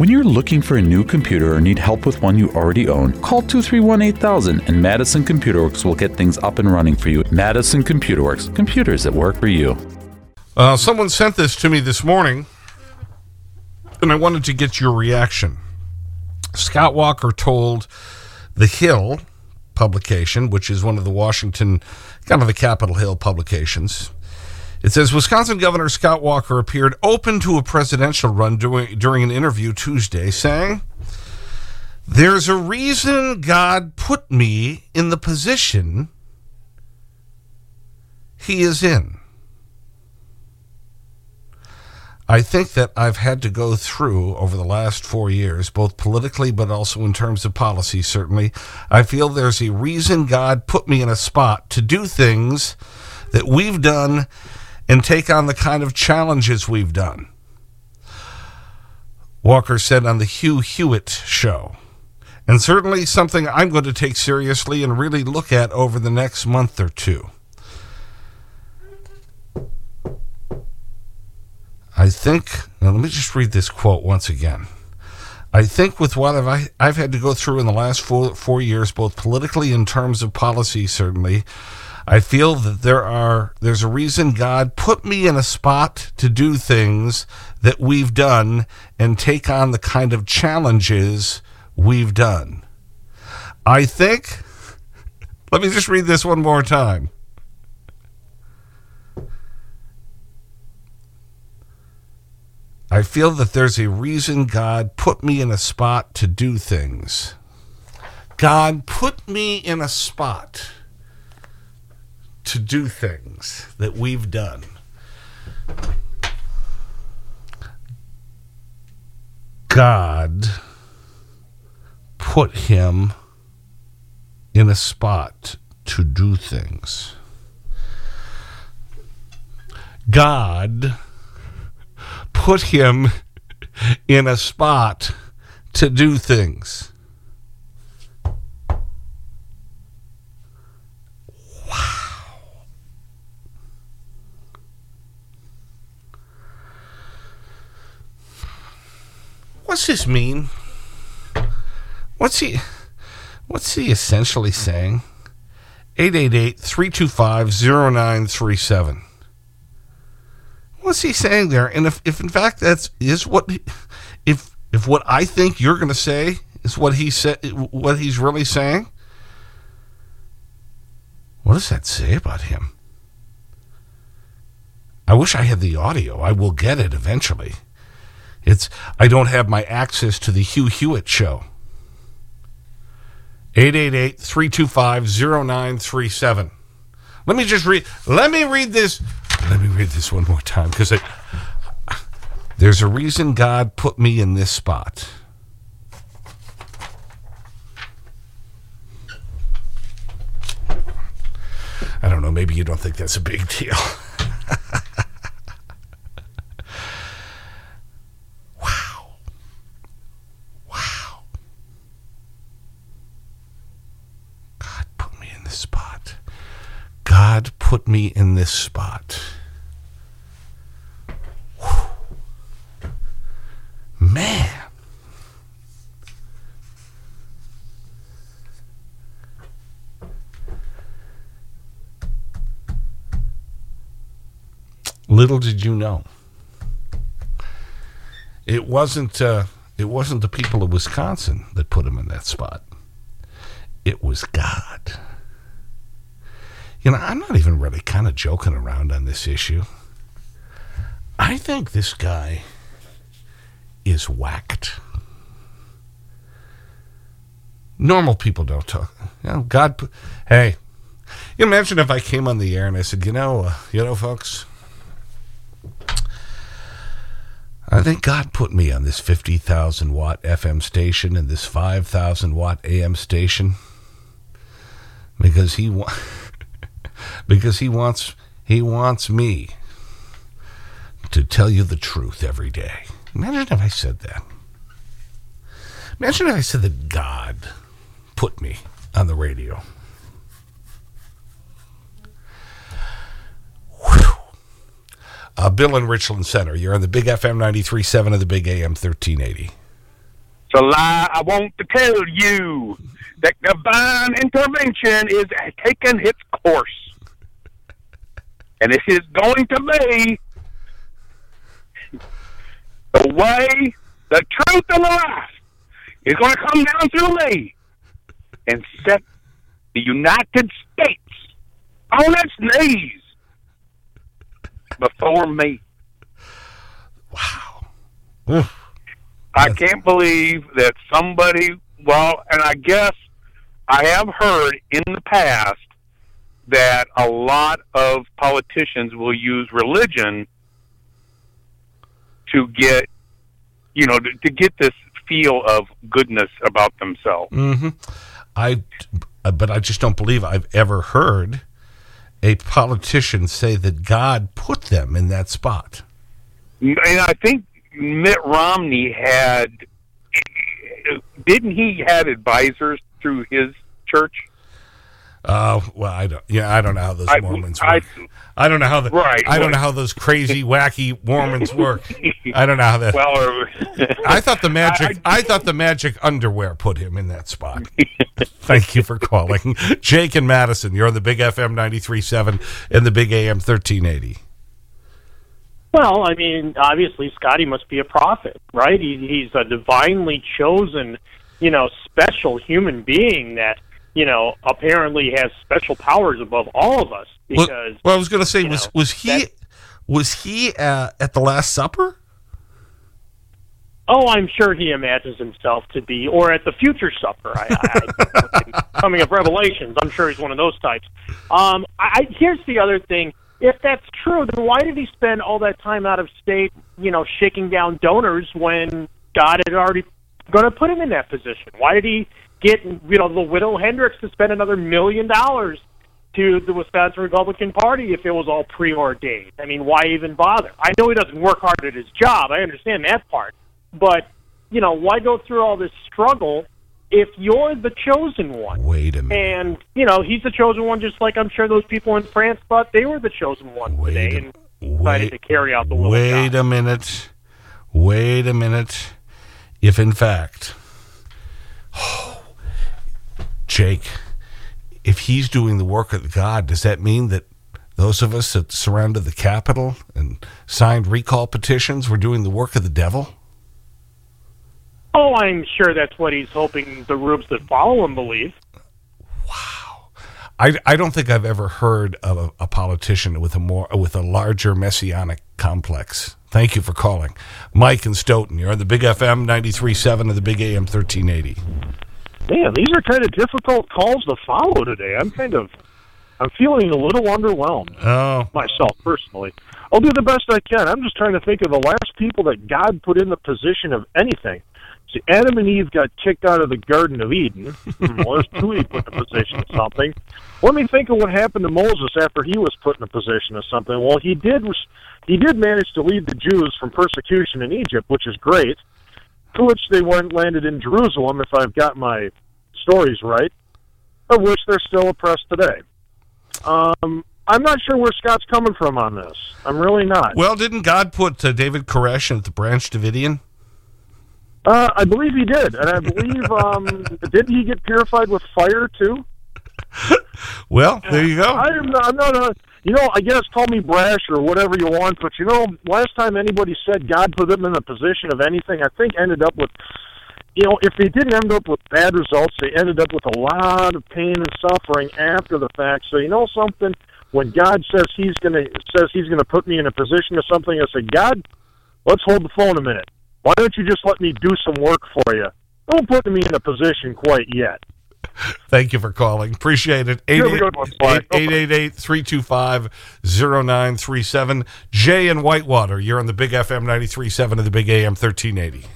When you're looking for a new computer or need help with one you already own, call 231 8000 and Madison Computer Works will get things up and running for you. Madison Computer Works, computers that work for you. Uh, someone sent this to me this morning, and I wanted to get your reaction. Scott Walker told The Hill publication, which is one of the Washington, kind of the Capitol Hill publications, it says Wisconsin Governor Scott Walker appeared open to a presidential run during, during an interview Tuesday, saying, There's a reason God put me in the position he is in. I think that I've had to go through over the last four years, both politically but also in terms of policy, certainly. I feel there's a reason God put me in a spot to do things that we've done and take on the kind of challenges we've done. Walker said on the Hugh Hewitt show, and certainly something I'm going to take seriously and really look at over the next month or two. I think, now let me just read this quote once again. I think with what I've, I've had to go through in the last four, four years, both politically in terms of policy, certainly, I feel that there are, there's a reason God put me in a spot to do things that we've done and take on the kind of challenges we've done. I think, let me just read this one more time. I feel that there's a reason God put me in a spot to do things. God put me in a spot to do things that we've done. God put him in a spot to do things. God put him in a spot to do things. What's this mean? What's he, what's he essentially saying? 888-325-0937. What's he saying there? And if, if in fact that's is what if if what I think you're going to say is what he said what he's really saying, what does that say about him? I wish I had the audio. I will get it eventually. It's, I don't have my access to the Hugh Hewitt show. 888-325-0937. Let me just read, let me read this, let me read this one more time because there's a reason God put me in this spot. I don't know, maybe you don't think that's a big deal. God put me in this spot. Man. Little did you know. It wasn't, uh, it wasn't the people of Wisconsin that put him in that spot. It was God. You know, I'm not even really kind of joking around on this issue. I think this guy is whacked. Normal people don't talk. You know, God, hey, you imagine if I came on the air and I said, you know, uh, you know, folks, I think God put me on this 50,000 watt FM station and this 5,000 watt AM station because he wants because he wants he wants me to tell you the truth every day. Imagine if I said that. Imagine if I said that God put me on the radio. Uh, Bill in Richland Center. You're on the Big FM 93.7 of the Big AM 1380. It's a lie. I want to tell you that divine intervention is taking its course. And it is going to be the way, the truth, and the life is going to come down through me and set the United States on its knees before me. Wow. Oof. I can't believe that somebody, well, and I guess I have heard in the past that a lot of politicians will use religion to get, you know, to, to get this feel of goodness about themselves. Mm-hmm. I, but I just don't believe I've ever heard a politician say that God put them in that spot. And I think Mitt Romney had, didn't he have advisors through his church? Uh, well, I don't. Yeah, I don't know how those I- Mormons I- work. I, don't know how the. Right, I don't well- know how those crazy, wacky Mormons work. I don't know how that. Well, or, I thought the magic. I- I, thought the magic underwear put him in that spot. Thank you for calling, Jake and Madison. You're on the Big FM 93.7 and the Big AM 1380. Well, I mean, obviously, Scotty must be a prophet, right? He, he's a divinely chosen, you know, special human being that, you know, apparently has special powers above all of us. Because, well, I was going to say, was know, was he was he uh, at the Last Supper? oh, I'm sure he imagines himself to be, or at the future supper. I, I, coming of Revelations, I'm sure he's one of those types. Um, I, I- here's the other thing. If that's true, then why did he spend all that time out of state, you know, shaking down donors when God had already going to put him in that position? Why did he get, you know, the widow Hendricks to spend another million dollars to the Wisconsin Republican Party if it was all preordained? I mean, why even bother? I know he doesn't work hard at his job. I understand that part. But, you know, why go through all this struggle if you're the chosen one? Wait a minute. And, you know, he's the chosen one just like I'm sure those people in France thought they were the chosen one Wait today a- and decided to carry out the will Wait of God. a minute. Wait a minute. If in fact, oh, Jake, if he's doing the work of God, does that mean that those of us that surrounded the Capitol and signed recall petitions were doing the work of the devil? Oh, I'm sure that's what he's hoping the rubes that follow him believe. I, I don't think I've ever heard of a, a politician with a more with a larger messianic complex. Thank you for calling. Mike and Stoughton, you're on the Big FM 93.7 of the Big AM 1380. Man, these are kind of difficult calls to follow today. I'm kind of, I'm feeling a little underwhelmed Oh, myself personally. I'll do the best I can. I'm just trying to think of the last people that God put in the position of anything. See, Adam and Eve got kicked out of the Garden of Eden. Hmm, well, there's two he put in the position of something. Let me think of what happened to Moses after he was put in a position of something. Well, he did, he did manage to lead the Jews from persecution in Egypt, which is great. To which they went landed in Jerusalem, if I've got my stories right, of which they're still oppressed today. Um, I'm not sure where Scott's coming from on this. I'm really not. well, didn't God put uh, David Koresh at the Branch Davidian? Uh, I believe he did, and I believe um, did he get purified with fire too? Well, there you go. I am not, I'm not a, you know, I guess call me brash or whatever you want, but you know, last time anybody said God put them in the position of anything, I think ended up with, you know, if they didn't end up with bad results, they ended up with a lot of pain and suffering after the fact. So you know something, when God says He's gonna says He's gonna put me in a position of something, I say, God, let's hold the phone a minute. Why don't you just let me do some work for you? Don't put me in a position quite yet. Thank you for calling. Appreciate it. Here we go, Bye. 888-325-0937. Jay in Whitewater, you're on the Big FM 93.7 of the Big AM 1380.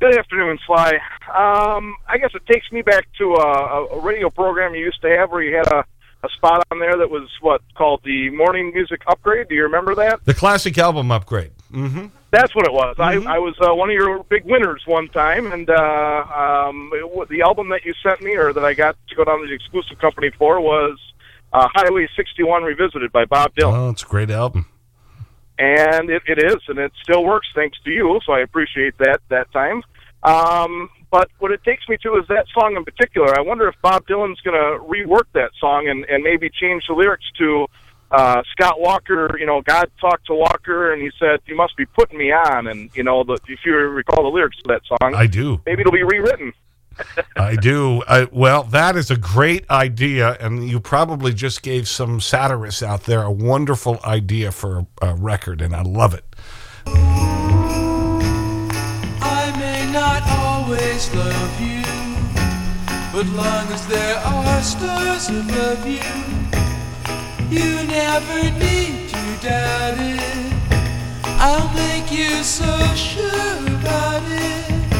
Good afternoon, Sly. Um, I guess it takes me back to a, a radio program you used to have where you had a, a spot on there that was what called the morning music upgrade. Do you remember that? The classic album upgrade. Mm-hmm. That's what it was. I, I was uh, one of your big winners one time, and uh, um, it, the album that you sent me or that I got to go down to the exclusive company for was uh, Highway 61 Revisited by Bob Dylan. Oh, it's a great album. And it, it is, and it still works thanks to you. So I appreciate that that time. Um, but what it takes me to is that song in particular. I wonder if Bob Dylan's going to rework that song and, and maybe change the lyrics to uh, Scott Walker. You know, God talked to Walker and he said, "You must be putting me on." And you know, the, if you recall the lyrics to that song, I do. Maybe it'll be rewritten. I do. I, well, that is a great idea, and you probably just gave some satirists out there a wonderful idea for a, a record, and I love it. I may not always love you, but long as there are stars above you, you never need to doubt it. I'll make you so sure about it.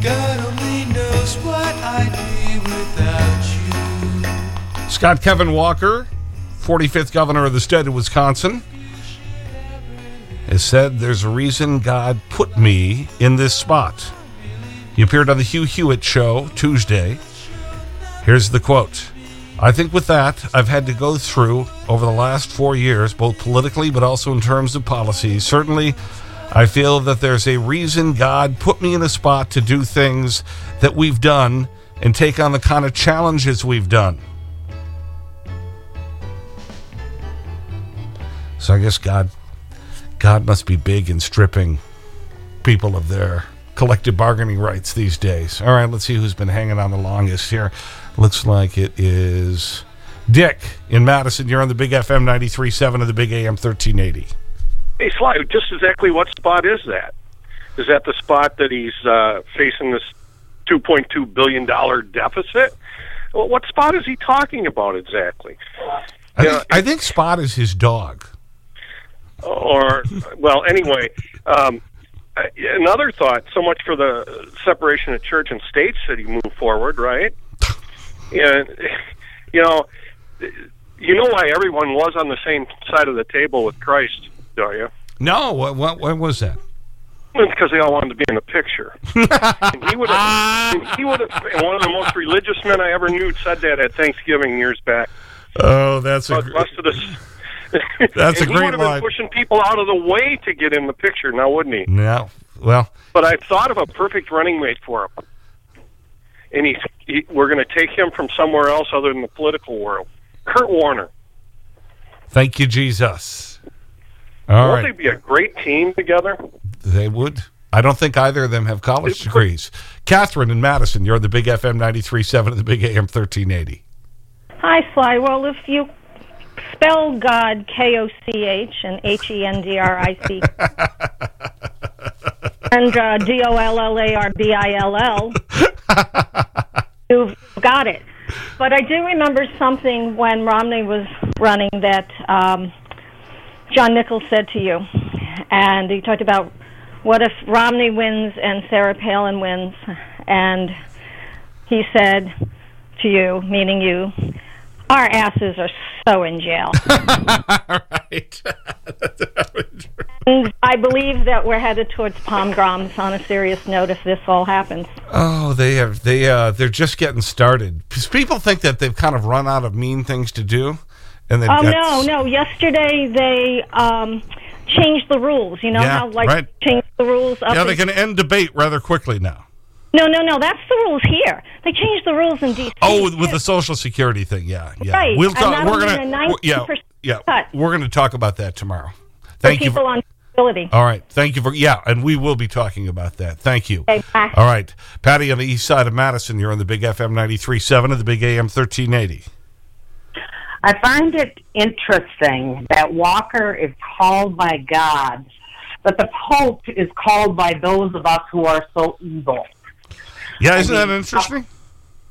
God Scott Kevin Walker, 45th governor of the state of Wisconsin, has said there's a reason God put me in this spot. He appeared on the Hugh Hewitt show Tuesday. Here's the quote. I think with that, I've had to go through over the last four years, both politically but also in terms of policy. Certainly, I feel that there's a reason God put me in a spot to do things that we've done and take on the kind of challenges we've done. So I guess God, God must be big in stripping people of their collective bargaining rights these days. All right, let's see who's been hanging on the longest here. Looks like it is Dick in Madison. You're on the Big FM 93.7 of the Big AM 1380. Hey, Sly, just exactly what spot is that? Is that the spot that he's uh, facing this $2.2 billion deficit? Well, what spot is he talking about exactly? I, think, I think Spot is his dog. or well anyway um uh, another thought so much for the separation of church and state should he move forward right and you know you know why everyone was on the same side of the table with christ don't you No, what, what, what was that? it's because they all wanted to be in the picture and he would have he would have and one of the most religious men i ever knew said that at thanksgiving years back Oh, that's a, rest of this That's a and he great would have line. been pushing people out of the way to get in the picture now wouldn't he no. Well, but I've thought of a perfect running mate for him. And he's, he, we're going to take him from somewhere else other than the political world. Kurt Warner. thank you, Jesus. All Won't right. they be a great team together? They would. I don't think either of them have college degrees. Catherine and Madison, you're on the Big FM 93.7 and the Big AM 1380. Hi, Sly. Well, if you spell God K O C H and H E N D R I C and uh, D O L L A R B I L L, you've got it. But I do remember something when Romney was running that um, John Nichols said to you, and he talked about what if Romney wins and Sarah Palin wins, and he said to you, meaning you, our asses are so in jail. right. and I believe that we're headed towards pogroms on a serious note if this all happens. Oh, they have they uh they're just getting started. 'Cause people think that they've kind of run out of mean things to do, and Oh got no, no! Yesterday they um, changed the rules. You know Yeah, how like right. changed the rules up. Yeah, they can end debate rather quickly now. no, no, no! That's the rules here. They changed the rules in D.C. Oh, with, with the Social Security thing, yeah, yeah. Right, We'll and talk. We're gonna, yeah, 19% yeah. cut. We're gonna talk about that tomorrow. Thank you. For, on disability. all right, thank you for yeah, and we will be talking about that. Thank you. Okay. All right, Patty on the east side of Madison. You're on the Big FM 93.7 of the Big AM 1380. I find it interesting that Walker is called by God, but the Pope is called by those of us who are so evil. Yeah, isn't that interesting?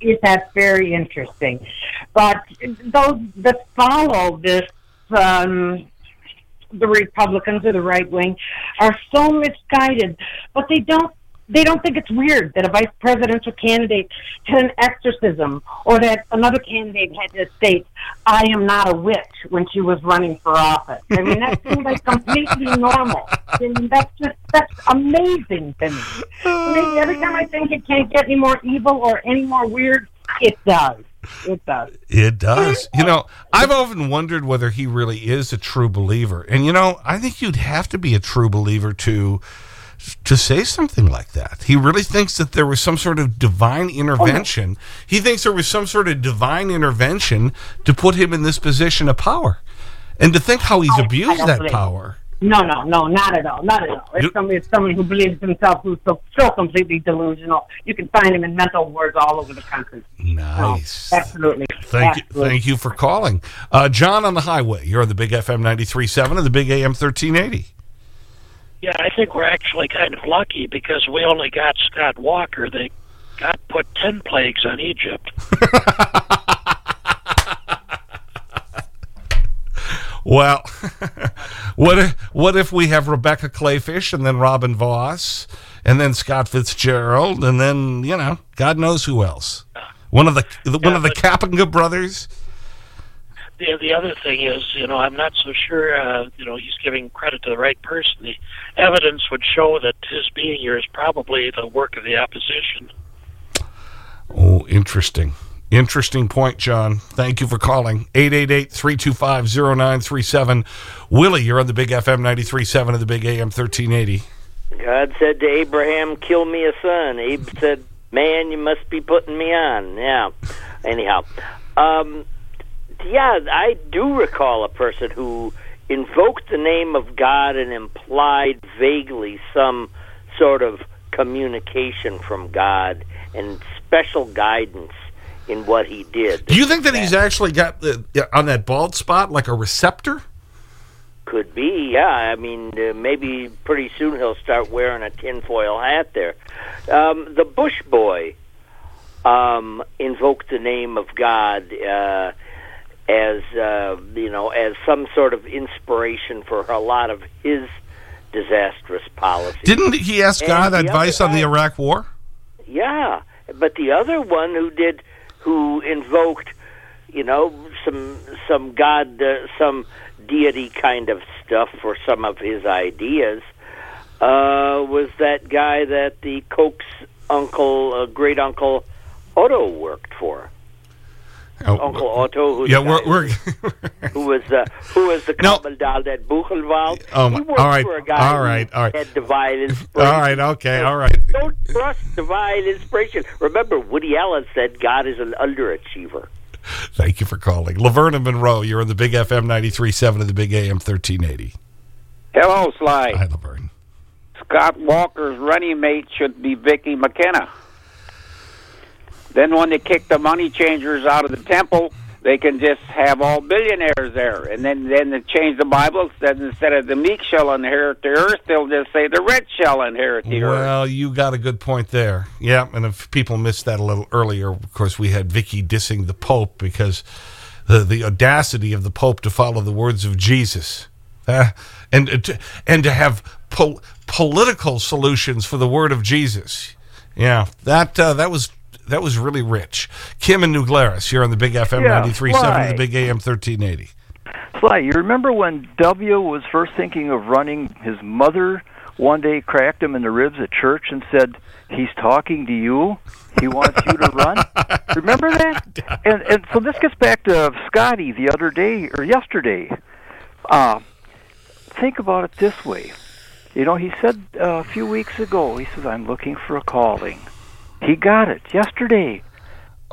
It, that's very interesting. But those that follow this, um, the Republicans or the right wing, are so misguided. But they don't. They don't think it's weird that a vice presidential candidate had an exorcism, or that another candidate had to state, "I am not a witch" when she was running for office. I mean, that seems like completely normal. I mean, that's just that's amazing to me. Mean, every time I think it can't get any more evil or any more weird, it does. It does. It does. You know, I've often wondered whether he really is a true believer. And, you know, I think you'd have to be a true believer to to say something like that. He really thinks that there was some sort of divine intervention. He thinks there was some sort of divine intervention to put him in this position of power. And to think how he's I- I abused don't that believe power. No, no, no, not at all, not at all. It's, You- somebody, it's somebody who believes himself who's so, so completely delusional. You can find him in mental wards all over the country. Nice. No, absolutely. Thank you, thank you for calling. Uh, John on the highway. You're on the Big FM 93.7 and the Big AM 1380. Yeah, I think we're actually kind of lucky because we only got Scott Walker. They got put 10 plagues on Egypt. Well, what if, what if we have Rebecca Kleefisch and then Robin Vos and then Scott Fitzgerald and then, you know, God knows who else. One of the, one of the Kapinga brothers. The, the other thing is, you know, I'm not so sure, uh, you know, he's giving credit to the right person. The evidence would show that his being here is probably the work of the opposition. Oh, interesting. Interesting point, John. Thank you for calling. 888-325-0937. Willie, you're on the Big FM 93.7 of the Big AM 1380. God said to Abraham, "Kill me a son." Abe said, "Man, you must be putting me on." Yeah. Anyhow, um, yeah, I do recall a person who invoked the name of God and implied vaguely some sort of communication from God and special guidance in what he did. Do you think that he's actually got the, on that bald spot like a receptor? Could be, yeah. I mean, uh, maybe pretty soon he'll start wearing a tinfoil hat there. Um, the Bush boy um, invoked the name of God uh, as, uh, you know, as some sort of inspiration for a lot of his disastrous policies. Didn't he ask And God advice on the Iraq War? Yeah, but the other one who did, who invoked, you know, some some god, uh, some deity kind of stuff for some of his ideas, uh, was that guy that the Koch's uncle, uh, great uncle Otto worked for. Uncle Otto, who Oh, yeah, we're, we're who was uh, who was the commandant at Buchenwald. Oh, he my- worked all right, for a guy all right, who all right. had divine inspiration. all right, okay, all right. Don't trust divine inspiration. Remember, Woody Allen said God is an underachiever. Thank you for calling. Laverne and Monroe, you're on the Big FM 93.7 of the Big AM 1380. Hello, Sly. Hi, Laverne. Scott Walker's running mate should be Vicki McKenna. Then when they kick the money changers out of the temple, they can just have all billionaires there. And then, then they change the Bible. Says instead of the meek shall inherit the earth, they'll just say the rich shall inherit the earth. Well, you got a good point there. Yeah, and if people missed that a little earlier, of course, we had Vicki dissing the Pope because the, the audacity of the Pope to follow the words of Jesus. Uh, and, uh, to, and to have pol political solutions for the word of Jesus. Yeah, that, uh, that was that was really rich. Kim and New Glarus, you're on the Big FM Yeah, 93.7 the Big AM 1380. Sly, you remember when W was first thinking of running? His mother one day cracked him in the ribs at church and said, "He's talking to you. He wants you to run." remember that? And and so this gets back to Scotty the other day or yesterday. Uh, think about it this way. You know, he said uh, a few weeks ago. He says, "I'm looking for a calling." He got it yesterday.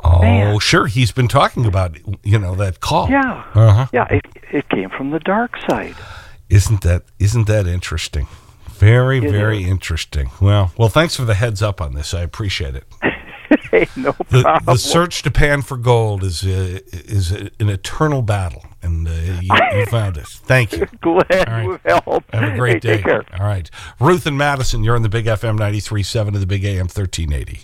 Oh, sure. He's been talking about, you know, that call. Yeah. Uh-huh. Yeah, it it came from the dark side. Isn't that isn't that interesting? Very, It very interesting. Well, well, thanks for the heads up on this. I appreciate it. hey, no The, problem. the search to pan for gold is uh, is an eternal battle, and uh, you, you found it. Thank you. Glad right. we've helped. Have a great Hey, day. take care. All right, Ruth and Madison, you're on the Big FM 93.7 of the Big AM 1380.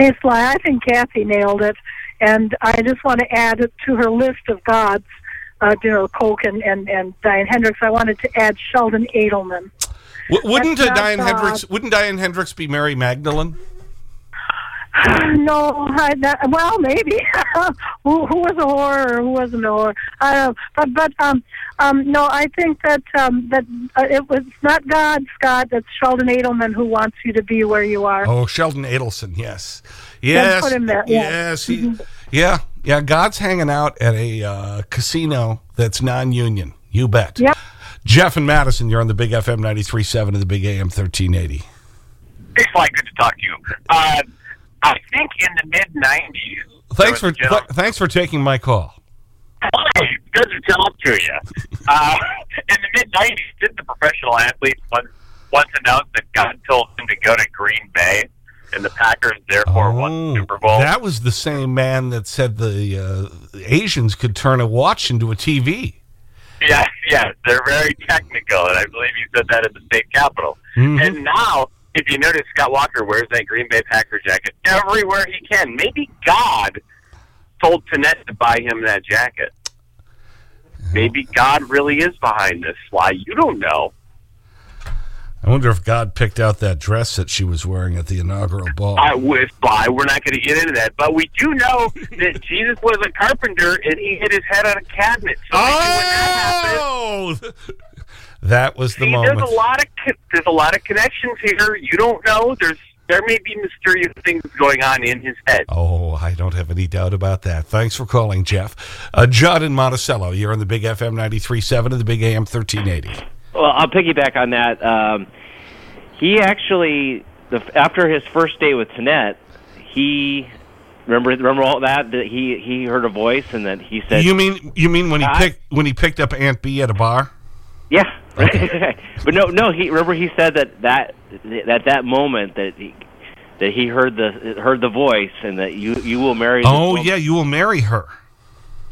Hey, Sly, I think Kathy nailed it. And I just want to add it to her list of gods, uh, you know, Koch and, and, and Diane Hendricks, I wanted to add Sheldon Adelman. W- wouldn't uh, Diane Hendricks? Wouldn't Diane Hendricks be Mary Magdalene? no, I, that, well, maybe. who, who was a whore or who wasn't a whore? I don't know. But, but um, um, no, I think that um, that uh, it was not God, Scott. It's Sheldon Adelman who wants you to be where you are. Oh, Sheldon Adelson, yes. Yeah, Yes. put him there, yeah. Yes. he- yeah. Yeah. God's hanging out at a uh, casino that's non union. You bet. Yep. Jeff and Madison, you're on the Big FM 93.7 and the Big AM 1380. Hey, Sly, good to talk to you. Uh, I think in the mid '90s. Thanks for, thanks for taking my call. Hey, good to talk to you. Uh, in the mid '90s, did the professional athlete once, once announce that God told him to go to Green Bay, and the Packers therefore won the Super Bowl? That was the same man that said the uh, Asians could turn a watch into a TV. Yeah, yeah, they're very technical, and I believe you said that at the state capitol. Mhm. And now, if you notice, Scott Walker wears that Green Bay Packer jacket everywhere he can. Maybe God told Tonette to buy him that jacket. Maybe God really is behind this. Why you don't know? I wonder if God picked out that dress that she was wearing at the inaugural ball. I with by we're not going to get into that, but we do know that Jesus was a carpenter and he hit his head on a cabinet. So when that was the See, moment. there's a lot of there's a lot of connections here. You don't know. There's there may be mysterious things going on in his head. Oh, I don't have any doubt about that. Thanks for calling, Jeff. Uh, Judd in Monticello, you're on the Big FM 93.7 and the Big AM 1380. Well, I'll piggyback on that. Um, he actually, the, after his first day with Tonette, he remember remember all that that he he heard a voice and that he said, You mean you mean when he picked when he picked up Aunt B at a bar? Yeah, but no, no. He remember he said that that at that moment that he that he heard the heard the voice and that you you will marry. Oh yeah, you will marry her.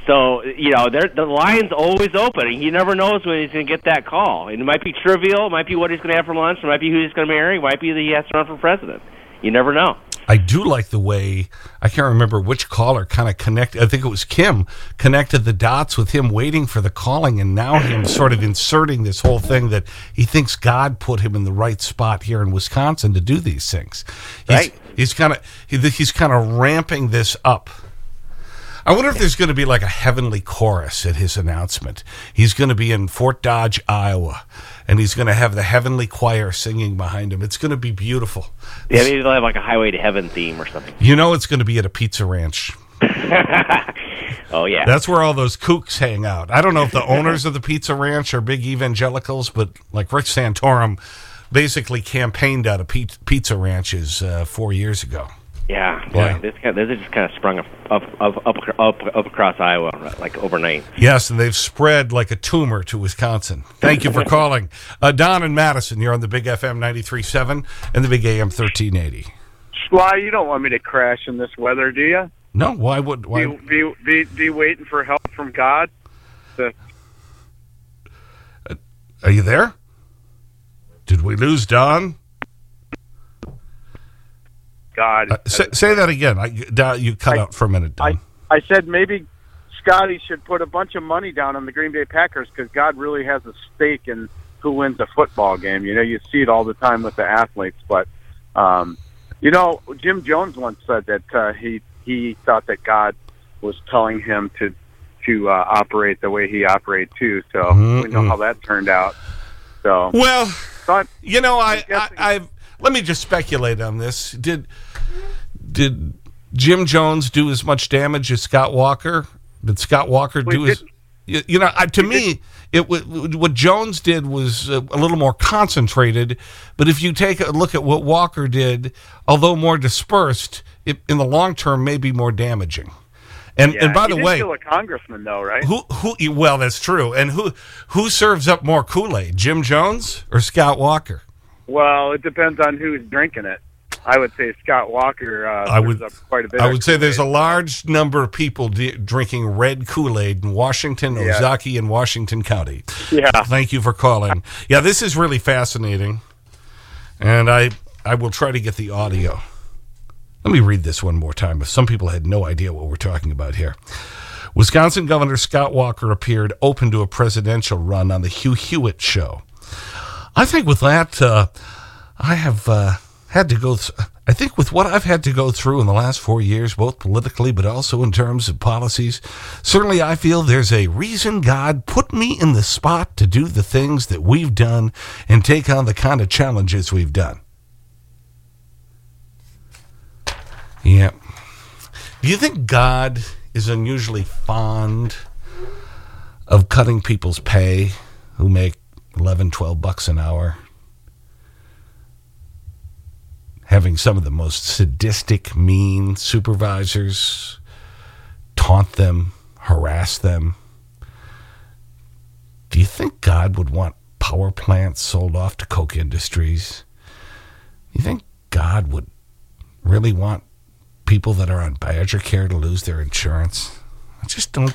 So you know, there the line's always open. He never knows when he's going to get that call. It might be trivial. It might be what he's going to have for lunch. It might be who he's going to marry. It might be that he has to run for president. You never know. I do like the way I can't remember which caller kind of connected. I think it was Kim connected the dots with him waiting for the calling, and now him sort of inserting this whole thing that he thinks God put him in the right spot here in Wisconsin to do these things. He's, Right. He's kind of he, he's kind of ramping this up. I wonder if there's going to be like a heavenly chorus at his announcement. He's going to be in Fort Dodge, Iowa, and he's going to have the heavenly choir singing behind him. It's going to be beautiful. Yeah, maybe they'll have like a Highway to Heaven theme or something. You know it's going to be at a pizza ranch. Oh yeah. That's where all those kooks hang out. I don't know if the owners of the pizza ranch are big evangelicals, but like Rick Santorum basically campaigned out of pizza, pizza ranches uh, four years ago. Yeah, Yeah. boy, this kind this has just kind of sprung up up up up, up, up across Iowa like overnight. Yes, and they've spread like a tumor to Wisconsin. Thank you for calling. Uh, Don and Madison, you're on the Big FM 93.7 and the Big AM 1380. Sly, you don't want me to crash in this weather, do you? No, why would... Why, Be, be, be, be waiting for help from God? To, are you there? Did we lose Don? God. Uh, say, say that again. I, you cut out for a minute, Don. I said maybe Scotty should put a bunch of money down on the Green Bay Packers because God really has a stake in who wins a football game. You know, you see it all the time with the athletes, but um, you know, Jim Jones once said that uh, he he thought that God was telling him to to uh, operate the way he operated too. So we know how that turned out. So Well, but you know, I, I, I've let me just speculate on this. Did did Jim Jones do as much damage as Scott Walker? Did Scott Walker We do as you, know? To me, it what Jones did was a little more concentrated. But if you take a look at what Walker did, although more dispersed, it, in the long term may be more damaging. And yeah, and by he the way, still a congressman though, right? who who? Well, that's true. And who who serves up more Kool Aid, Jim Jones or Scott Walker? Well, it depends on who's drinking it. I would say Scott Walker uh, I would up quite a bit. I would say there's a large number of people drinking red Kool Aid in Washington, Yeah. Ozaukee, and Washington County. Yeah. Thank you for calling. Yeah, this is really fascinating, and I I will try to get the audio. Let me read this one more time. Some people had no idea what we're talking about here. Wisconsin Governor Scott Walker appeared open to a presidential run on the Hugh Hewitt show. I think with that, uh, I have uh, had to go. Th I think with what I've had to go through in the last four years, both politically but also in terms of policies, certainly I feel there's a reason God put me in the spot to do the things that we've done and take on the kind of challenges we've done. Yeah. Do you think God is unusually fond of cutting people's pay who make 11, 12 bucks an hour. Having some of the most sadistic, mean supervisors taunt them, harass them. Do you think God would want power plants sold off to Koch Industries? You think God would really want people that are on Badger Care to lose their insurance? I just don't.